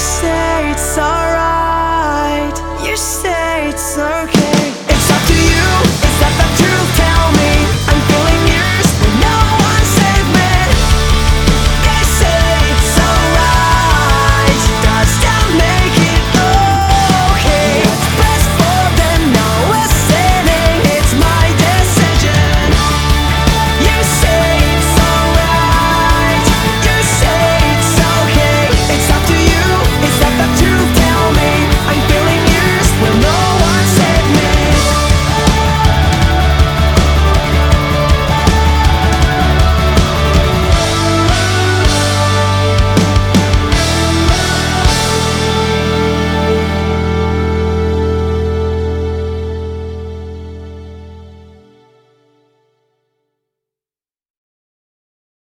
say it's alright. You say